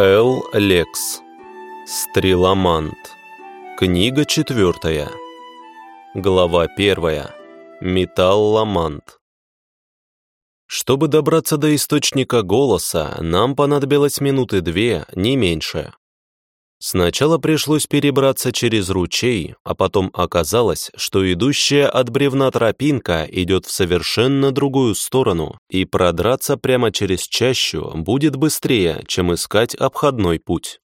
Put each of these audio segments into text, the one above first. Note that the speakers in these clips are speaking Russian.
Эл Лекс. Стреломант. Книга четвертая. Глава первая. Металломант. Чтобы добраться до источника голоса, нам понадобилось минуты две, не меньше. Сначала пришлось перебраться через ручей, а потом оказалось, что идущая от бревна тропинка идет в совершенно другую сторону, и продраться прямо через чащу будет быстрее, чем искать обходной путь.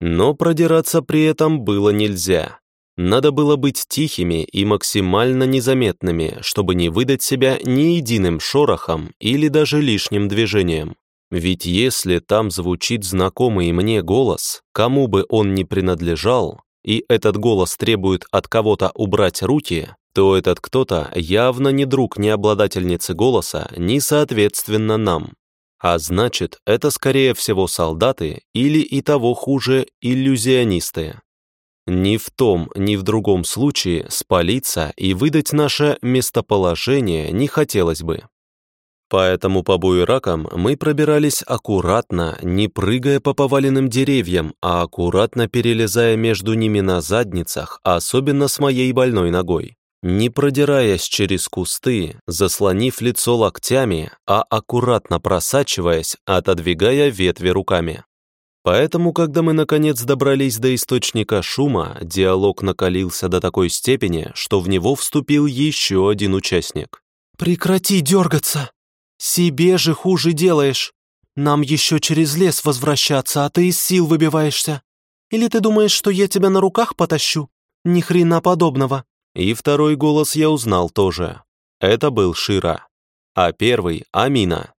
Но продираться при этом было нельзя. Надо было быть тихими и максимально незаметными, чтобы не выдать себя ни единым шорохом или даже лишним движением. Ведь если там звучит знакомый мне голос, кому бы он ни принадлежал, и этот голос требует от кого-то убрать руки, то этот кто-то явно не друг ни обладательницы голоса, ни соответственно нам. А значит, это скорее всего солдаты или и того хуже иллюзионисты. Ни в том, ни в другом случае спалиться и выдать наше местоположение не хотелось бы. Поэтому по буеракам мы пробирались аккуратно, не прыгая по поваленным деревьям, а аккуратно перелезая между ними на задницах, особенно с моей больной ногой. Не продираясь через кусты, заслонив лицо локтями, а аккуратно просачиваясь, отодвигая ветви руками. Поэтому, когда мы наконец добрались до источника шума, диалог накалился до такой степени, что в него вступил еще один участник. «Прекрати дергаться!» «Себе же хуже делаешь. Нам еще через лес возвращаться, а ты из сил выбиваешься. Или ты думаешь, что я тебя на руках потащу? Ни хрена подобного». И второй голос я узнал тоже. Это был Шира. А первый — Амина.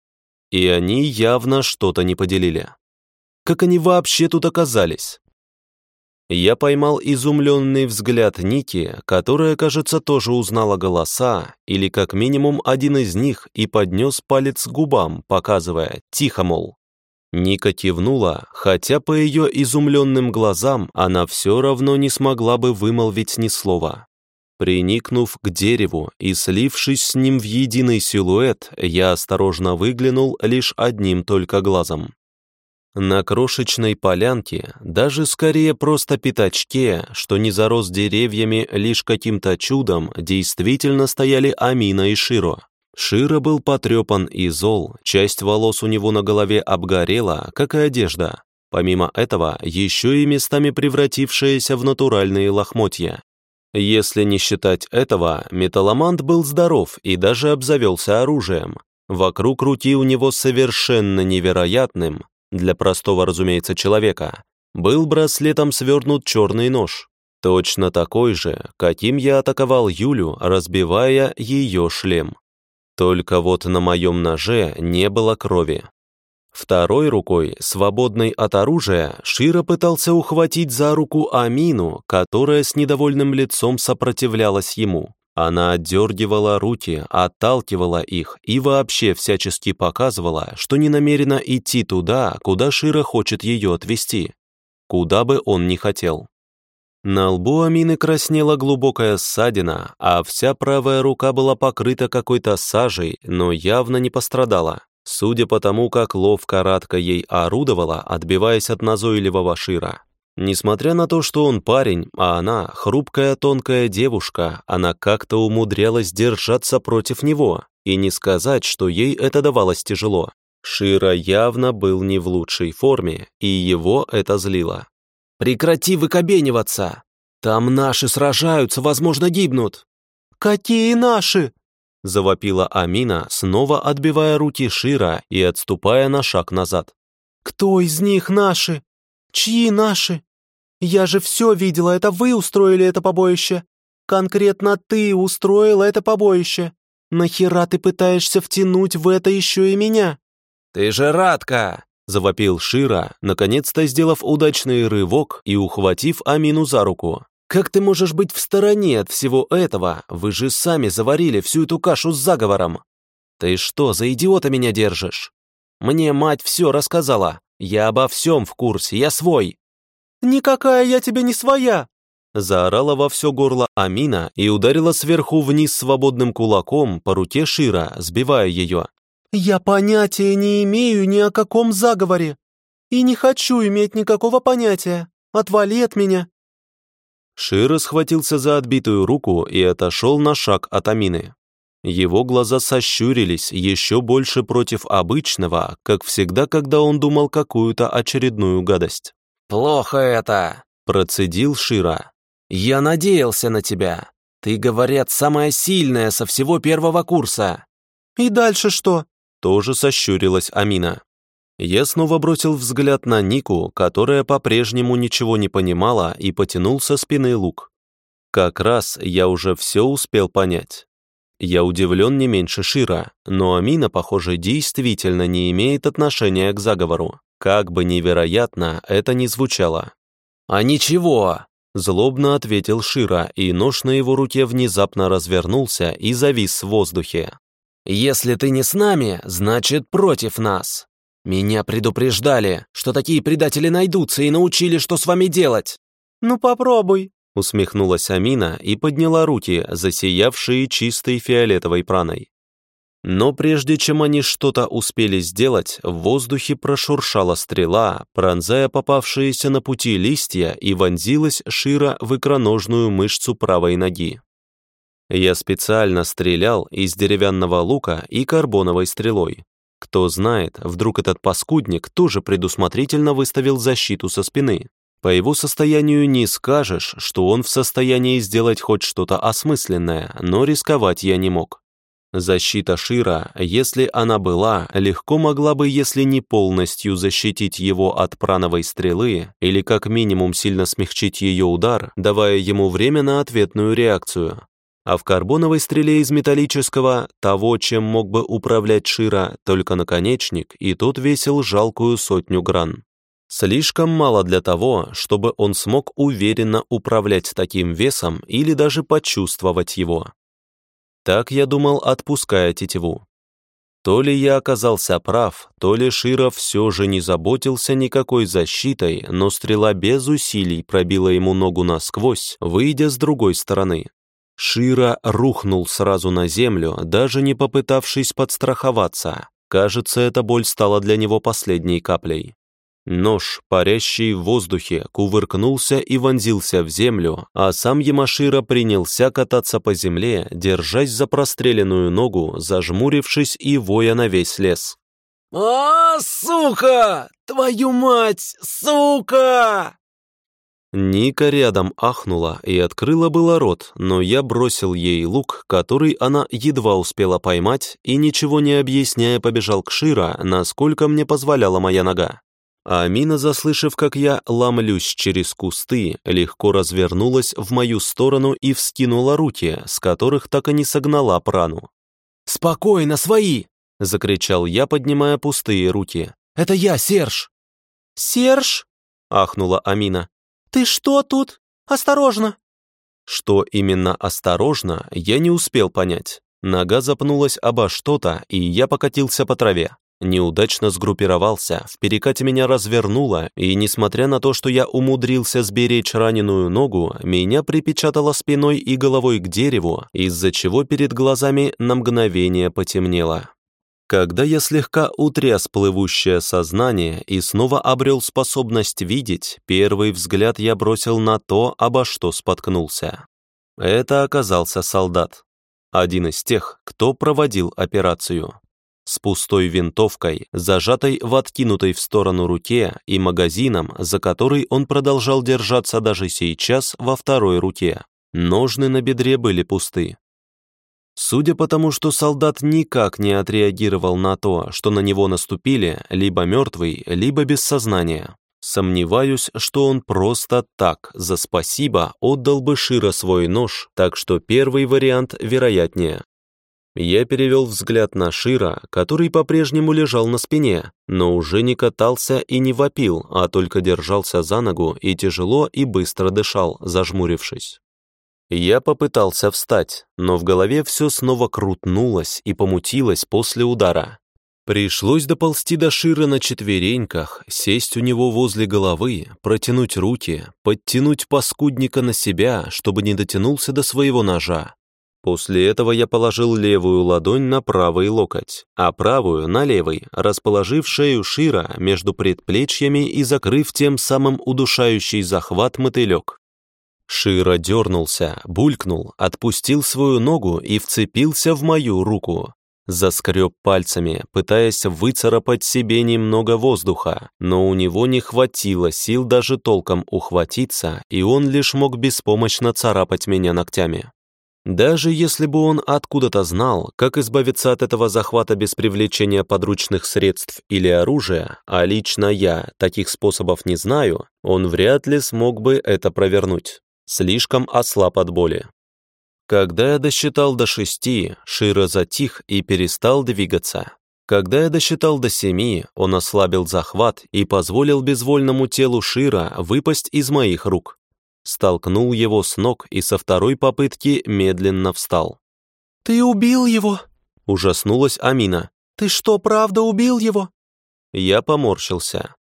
И они явно что-то не поделили. Как они вообще тут оказались? Я поймал изумленный взгляд Ники, которая, кажется, тоже узнала голоса, или как минимум один из них, и поднес палец к губам, показывая «тихо, мол». Ника кивнула, хотя по ее изумленным глазам она все равно не смогла бы вымолвить ни слова. Приникнув к дереву и слившись с ним в единый силуэт, я осторожно выглянул лишь одним только глазом. На крошечной полянке, даже скорее просто пятачке, что не зарос деревьями лишь каким-то чудом, действительно стояли Амина и Широ. Широ был потрепан и зол, часть волос у него на голове обгорела, как и одежда. Помимо этого, еще и местами превратившиеся в натуральные лохмотья. Если не считать этого, металломант был здоров и даже обзавелся оружием. Вокруг руки у него совершенно невероятным, для простого, разумеется, человека, был браслетом свернут черный нож, точно такой же, каким я атаковал Юлю, разбивая ее шлем. Только вот на моем ноже не было крови. Второй рукой, свободной от оружия, Шира пытался ухватить за руку Амину, которая с недовольным лицом сопротивлялась ему. Она отдергивала руки, отталкивала их и вообще всячески показывала, что не намерена идти туда, куда Шира хочет ее отвести, куда бы он ни хотел. На лбу Амины краснела глубокая ссадина, а вся правая рука была покрыта какой-то сажей, но явно не пострадала, судя по тому, как ловко Радка ей орудовала, отбиваясь от назойливого Шира. Несмотря на то, что он парень, а она хрупкая тонкая девушка, она как-то умудрялась держаться против него, и не сказать, что ей это давалось тяжело. Шира явно был не в лучшей форме, и его это злило. «Прекрати выкобениваться! Там наши сражаются, возможно, гибнут!» «Какие наши?» — завопила Амина, снова отбивая руки Шира и отступая на шаг назад. «Кто из них наши? Чьи наши? Я же все видела, это вы устроили это побоище. Конкретно ты устроила это побоище. Нахера ты пытаешься втянуть в это еще и меня?» «Ты же Радка!» — завопил Шира, наконец-то сделав удачный рывок и ухватив Амину за руку. «Как ты можешь быть в стороне от всего этого? Вы же сами заварили всю эту кашу с заговором. Ты что, за идиота меня держишь? Мне мать все рассказала. Я обо всем в курсе, я свой. «Никакая я тебе не своя!» Заорала во все горло Амина и ударила сверху вниз свободным кулаком по руке Шира, сбивая ее. «Я понятия не имею ни о каком заговоре и не хочу иметь никакого понятия. Отвали от меня!» Шира схватился за отбитую руку и отошел на шаг от Амины. Его глаза сощурились еще больше против обычного, как всегда, когда он думал какую-то очередную гадость. «Плохо это!» – процедил Шира. «Я надеялся на тебя. Ты, говорят, самая сильная со всего первого курса». «И дальше что?» Тоже сощурилась Амина. Я снова бросил взгляд на Нику, которая по-прежнему ничего не понимала и потянул со спины лук. Как раз я уже все успел понять. Я удивлен не меньше Шира, но Амина, похоже, действительно не имеет отношения к заговору. Как бы невероятно это ни звучало. «А ничего, Злобно ответил Шира, и нож на его руке внезапно развернулся и завис в воздухе. «Если ты не с нами, значит, против нас. Меня предупреждали, что такие предатели найдутся и научили, что с вами делать». «Ну попробуй», — усмехнулась Амина и подняла руки, засиявшие чистой фиолетовой праной. Но прежде чем они что-то успели сделать, в воздухе прошуршала стрела, пронзая попавшиеся на пути листья и вонзилась широ в икроножную мышцу правой ноги. Я специально стрелял из деревянного лука и карбоновой стрелой. Кто знает, вдруг этот паскудник тоже предусмотрительно выставил защиту со спины. По его состоянию не скажешь, что он в состоянии сделать хоть что-то осмысленное, но рисковать я не мог. Защита Шира, если она была, легко могла бы, если не полностью защитить его от прановой стрелы, или как минимум сильно смягчить ее удар, давая ему время на ответную реакцию. А в карбоновой стреле из металлического, того, чем мог бы управлять Шира, только наконечник, и тот весил жалкую сотню гран. Слишком мало для того, чтобы он смог уверенно управлять таким весом или даже почувствовать его. Так я думал, отпуская тетиву. То ли я оказался прав, то ли Широв все же не заботился никакой защитой, но стрела без усилий пробила ему ногу насквозь, выйдя с другой стороны. Шира рухнул сразу на землю, даже не попытавшись подстраховаться. Кажется, эта боль стала для него последней каплей. Нож, парящий в воздухе, кувыркнулся и вонзился в землю, а сам Ямашира принялся кататься по земле, держась за простреленную ногу, зажмурившись и воя на весь лес. «А, сука! Твою мать, сука!» Ника рядом ахнула и открыла было рот, но я бросил ей лук, который она едва успела поймать, и, ничего не объясняя, побежал к Шира, насколько мне позволяла моя нога. А Амина, заслышав, как я ломлюсь через кусты, легко развернулась в мою сторону и вскинула руки, с которых так и не согнала прану. «Спокойно, свои!» — закричал я, поднимая пустые руки. «Это я, Серж!» «Серж?» — ахнула Амина. «Ты что тут? Осторожно!» Что именно осторожно, я не успел понять. Нога запнулась обо что-то, и я покатился по траве. Неудачно сгруппировался, в перекате меня развернуло, и, несмотря на то, что я умудрился сберечь раненую ногу, меня припечатало спиной и головой к дереву, из-за чего перед глазами на мгновение потемнело. Когда я слегка утряс плывущее сознание и снова обрел способность видеть, первый взгляд я бросил на то, обо что споткнулся. Это оказался солдат. Один из тех, кто проводил операцию с пустой винтовкой, зажатой в откинутой в сторону руке и магазином, за который он продолжал держаться даже сейчас во второй руке. Ножны на бедре были пусты. Судя по тому, что солдат никак не отреагировал на то, что на него наступили, либо мертвый, либо без сознания, сомневаюсь, что он просто так, за спасибо, отдал бы Шира свой нож, так что первый вариант вероятнее. Я перевел взгляд на Шира, который по-прежнему лежал на спине, но уже не катался и не вопил, а только держался за ногу и тяжело и быстро дышал, зажмурившись. Я попытался встать, но в голове все снова крутнулось и помутилось после удара. Пришлось доползти до Шира на четвереньках, сесть у него возле головы, протянуть руки, подтянуть паскудника на себя, чтобы не дотянулся до своего ножа. После этого я положил левую ладонь на правый локоть, а правую на левый, расположив шею Шира между предплечьями и закрыв тем самым удушающий захват мотылек. Шира дернулся, булькнул, отпустил свою ногу и вцепился в мою руку. Заскреб пальцами, пытаясь выцарапать себе немного воздуха, но у него не хватило сил даже толком ухватиться, и он лишь мог беспомощно царапать меня ногтями. Даже если бы он откуда-то знал, как избавиться от этого захвата без привлечения подручных средств или оружия, а лично я таких способов не знаю, он вряд ли смог бы это провернуть. Слишком ослаб от боли. Когда я досчитал до шести, Шира затих и перестал двигаться. Когда я досчитал до семи, он ослабил захват и позволил безвольному телу Шира выпасть из моих рук. Столкнул его с ног и со второй попытки медленно встал. «Ты убил его?» — ужаснулась Амина. «Ты что, правда убил его?» Я поморщился.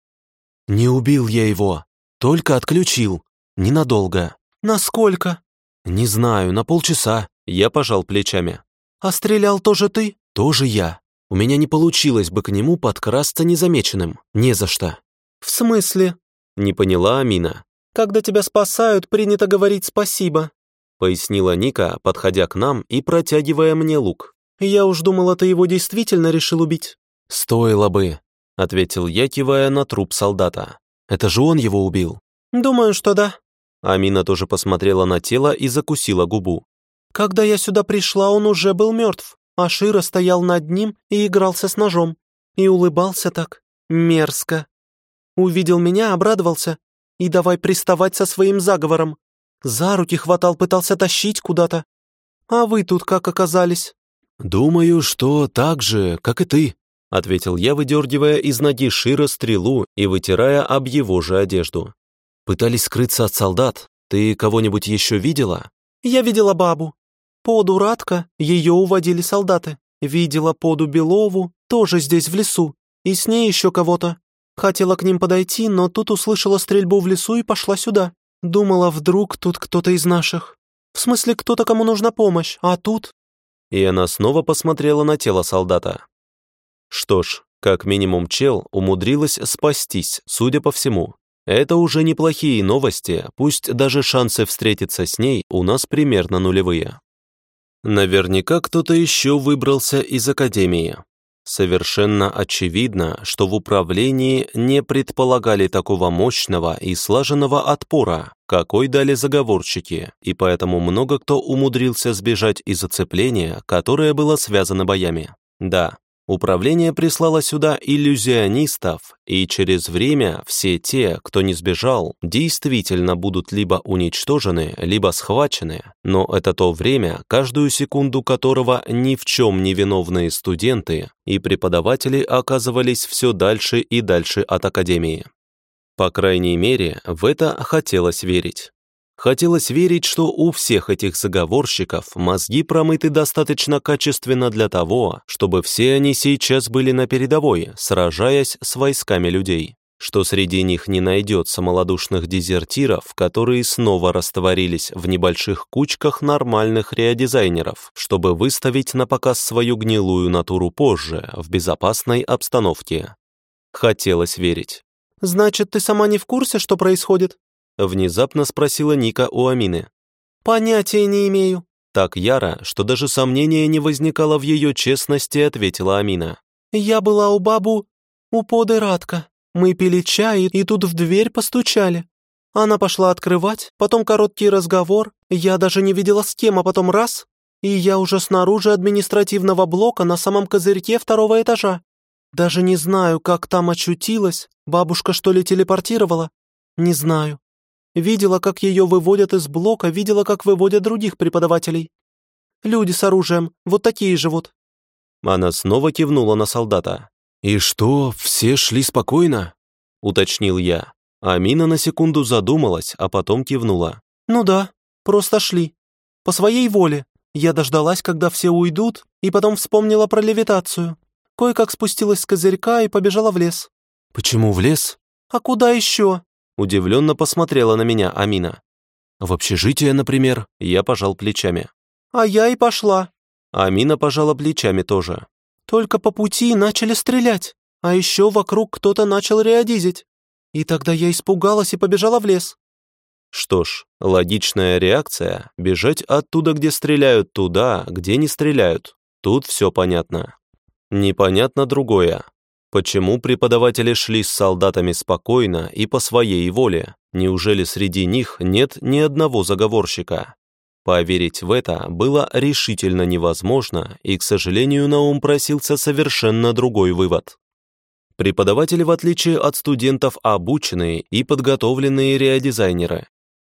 «Не убил я его, только отключил. Ненадолго». «Насколько?» «Не знаю, на полчаса». Я пожал плечами. «А стрелял тоже ты?» «Тоже я. У меня не получилось бы к нему подкрасться незамеченным. Не за что». «В смысле?» Не поняла Амина. «Когда тебя спасают, принято говорить спасибо», пояснила Ника, подходя к нам и протягивая мне лук. «Я уж думала, ты его действительно решил убить». «Стоило бы», — ответил я, кивая на труп солдата. «Это же он его убил?» «Думаю, что да», Амина тоже посмотрела на тело и закусила губу. «Когда я сюда пришла, он уже был мертв, а Шира стоял над ним и игрался с ножом. И улыбался так. Мерзко. Увидел меня, обрадовался. И давай приставать со своим заговором. За руки хватал, пытался тащить куда-то. А вы тут как оказались?» «Думаю, что так же, как и ты», — ответил я, выдергивая из ноги Шира стрелу и вытирая об его же одежду. Пытались скрыться от солдат. Ты кого-нибудь еще видела?» «Я видела бабу. Поду Радка, ее уводили солдаты. Видела Поду Белову, тоже здесь, в лесу. И с ней еще кого-то. Хотела к ним подойти, но тут услышала стрельбу в лесу и пошла сюда. Думала, вдруг тут кто-то из наших. В смысле, кто-то, кому нужна помощь, а тут...» И она снова посмотрела на тело солдата. Что ж, как минимум чел умудрилась спастись, судя по всему. Это уже неплохие новости, пусть даже шансы встретиться с ней у нас примерно нулевые. Наверняка кто-то еще выбрался из академии. Совершенно очевидно, что в управлении не предполагали такого мощного и слаженного отпора, какой дали заговорщики, и поэтому много кто умудрился сбежать из оцепления, которое было связано боями. Да, Управление прислало сюда иллюзионистов, и через время все те, кто не сбежал, действительно будут либо уничтожены, либо схвачены, но это то время, каждую секунду которого ни в чем не виновные студенты и преподаватели оказывались все дальше и дальше от Академии. По крайней мере, в это хотелось верить. Хотелось верить, что у всех этих заговорщиков мозги промыты достаточно качественно для того, чтобы все они сейчас были на передовой, сражаясь с войсками людей. Что среди них не найдется малодушных дезертиров, которые снова растворились в небольших кучках нормальных реодизайнеров, чтобы выставить на показ свою гнилую натуру позже, в безопасной обстановке. Хотелось верить. «Значит, ты сама не в курсе, что происходит?» Внезапно спросила Ника у Амины. «Понятия не имею». Так яро, что даже сомнения не возникало в ее честности, ответила Амина. «Я была у бабу, у поды Радка. Мы пили чай, и тут в дверь постучали. Она пошла открывать, потом короткий разговор, я даже не видела с кем, а потом раз, и я уже снаружи административного блока на самом козырьке второго этажа. Даже не знаю, как там очутилась, бабушка что ли телепортировала? Не знаю. Видела, как ее выводят из блока, видела, как выводят других преподавателей. Люди с оружием, вот такие же вот». Она снова кивнула на солдата. «И что, все шли спокойно?» — уточнил я. Амина на секунду задумалась, а потом кивнула. «Ну да, просто шли. По своей воле. Я дождалась, когда все уйдут, и потом вспомнила про левитацию. Кое-как спустилась с козырька и побежала в лес». «Почему в лес?» «А куда еще?» Удивленно посмотрела на меня Амина. «В общежитие, например?» Я пожал плечами. «А я и пошла». Амина пожала плечами тоже. «Только по пути начали стрелять, а еще вокруг кто-то начал реодизить. И тогда я испугалась и побежала в лес». Что ж, логичная реакция – бежать оттуда, где стреляют, туда, где не стреляют. Тут все понятно. Непонятно другое. Почему преподаватели шли с солдатами спокойно и по своей воле? Неужели среди них нет ни одного заговорщика? Поверить в это было решительно невозможно, и, к сожалению, на ум просился совершенно другой вывод. Преподаватели, в отличие от студентов, обученные и подготовленные реодизайнеры.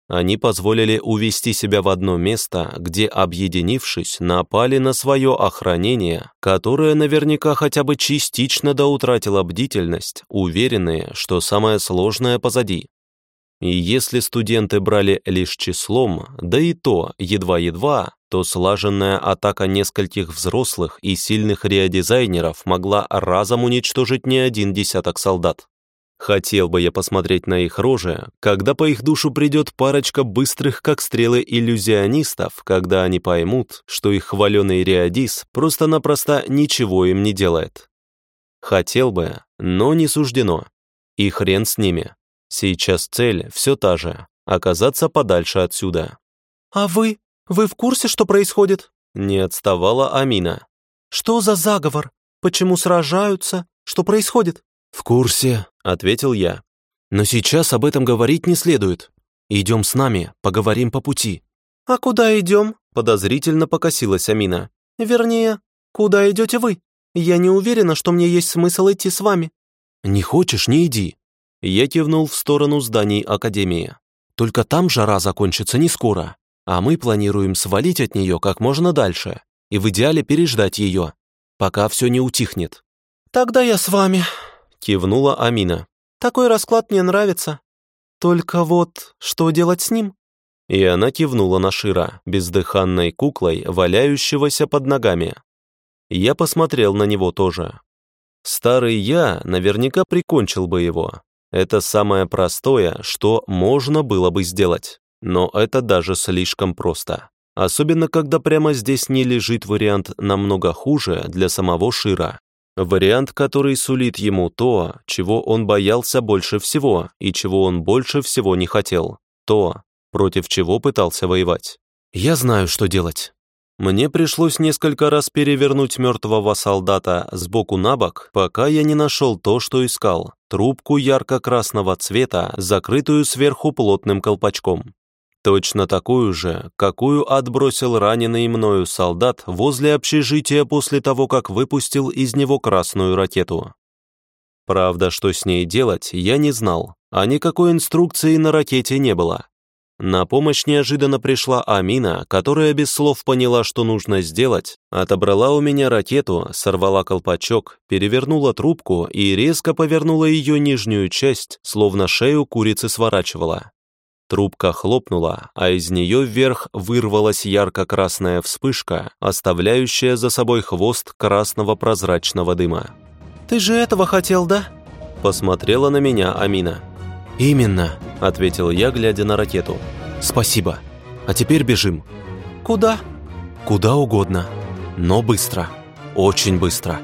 Они позволили увести себя в одно место, где, объединившись, напали на свое охранение, которое наверняка хотя бы частично доутратило бдительность, уверенные, что самое сложное позади. И если студенты брали лишь числом, да и то едва-едва, то слаженная атака нескольких взрослых и сильных реодизайнеров могла разом уничтожить не один десяток солдат. Хотел бы я посмотреть на их рожи, когда по их душу придет парочка быстрых, как стрелы, иллюзионистов, когда они поймут, что их хваленый Реодис просто-напросто ничего им не делает. Хотел бы, но не суждено. И хрен с ними. Сейчас цель все та же — оказаться подальше отсюда. «А вы? Вы в курсе, что происходит?» Не отставала Амина. «Что за заговор? Почему сражаются? Что происходит?» «В курсе», — ответил я. «Но сейчас об этом говорить не следует. Идем с нами, поговорим по пути». «А куда идем?» — подозрительно покосилась Амина. «Вернее, куда идете вы? Я не уверена, что мне есть смысл идти с вами». «Не хочешь, не иди». Я кивнул в сторону зданий Академии. «Только там жара закончится не скоро, а мы планируем свалить от нее как можно дальше и в идеале переждать ее, пока все не утихнет». «Тогда я с вами», Кивнула Амина. «Такой расклад мне нравится. Только вот, что делать с ним?» И она кивнула на Шира, бездыханной куклой, валяющегося под ногами. Я посмотрел на него тоже. Старый я наверняка прикончил бы его. Это самое простое, что можно было бы сделать. Но это даже слишком просто. Особенно, когда прямо здесь не лежит вариант намного хуже для самого Шира. Вариант, который сулит ему то, чего он боялся больше всего и чего он больше всего не хотел. То, против чего пытался воевать. Я знаю, что делать. Мне пришлось несколько раз перевернуть мертвого солдата с боку на бок, пока я не нашел то, что искал. Трубку ярко-красного цвета, закрытую сверху плотным колпачком. Точно такую же, какую отбросил раненый мною солдат возле общежития после того, как выпустил из него красную ракету. Правда, что с ней делать, я не знал, а никакой инструкции на ракете не было. На помощь неожиданно пришла Амина, которая без слов поняла, что нужно сделать, отобрала у меня ракету, сорвала колпачок, перевернула трубку и резко повернула ее нижнюю часть, словно шею курицы сворачивала. Трубка хлопнула, а из нее вверх вырвалась ярко-красная вспышка, оставляющая за собой хвост красного прозрачного дыма. «Ты же этого хотел, да?» Посмотрела на меня Амина. «Именно», — ответил я, глядя на ракету. «Спасибо. А теперь бежим». «Куда?» «Куда угодно. Но быстро. Очень быстро».